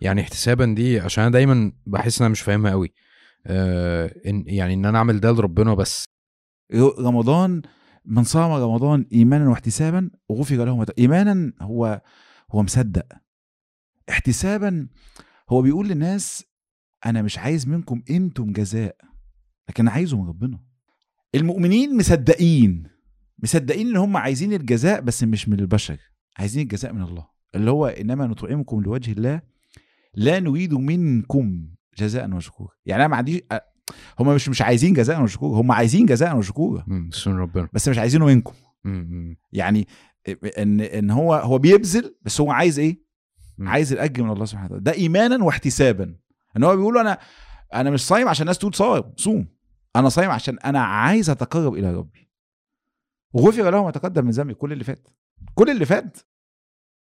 يعني احتسابا دي عشان أنا دايما بحس إن أنا مش فاهمها قوي آه إن يعني إن أنا أعمل ده لربنا بس. رمضان من صام رمضان ايمانا واحتسابا غفر له ايمانا هو هو مصدق. احتسابا هو بيقول للناس أنا مش عايز منكم أنتم جزاء لكن أنا عايزه من ربنا. المؤمنين مصدقين مصدقين إن هم عايزين الجزاء بس مش من البشر عايزين الجزاء من الله. اللي هو إنما نطعمكم لوجه الله لا نريد منكم جزاء وشكورا. يعني أنا ما عنديش هم مش مش عايزين جزاء وشكورا. هم عايزين جزاء وشكورا. بس من ربنا. بس مش عايزينه منكم. مم، يعني إن إن هو هو بيبذل بس هو عايز إيه؟ مم. عايز الأجر من الله سبحانه وتعالى. ده ايمانا واحتسابا. إن هو بيقول أنا أنا مش صايم عشان الناس تقول صايم صوم. أنا صايم عشان أنا عايز أتقرب إلى ربي. وغفر له ما تقدم من ذنبي. كل اللي فات. كل اللي فات.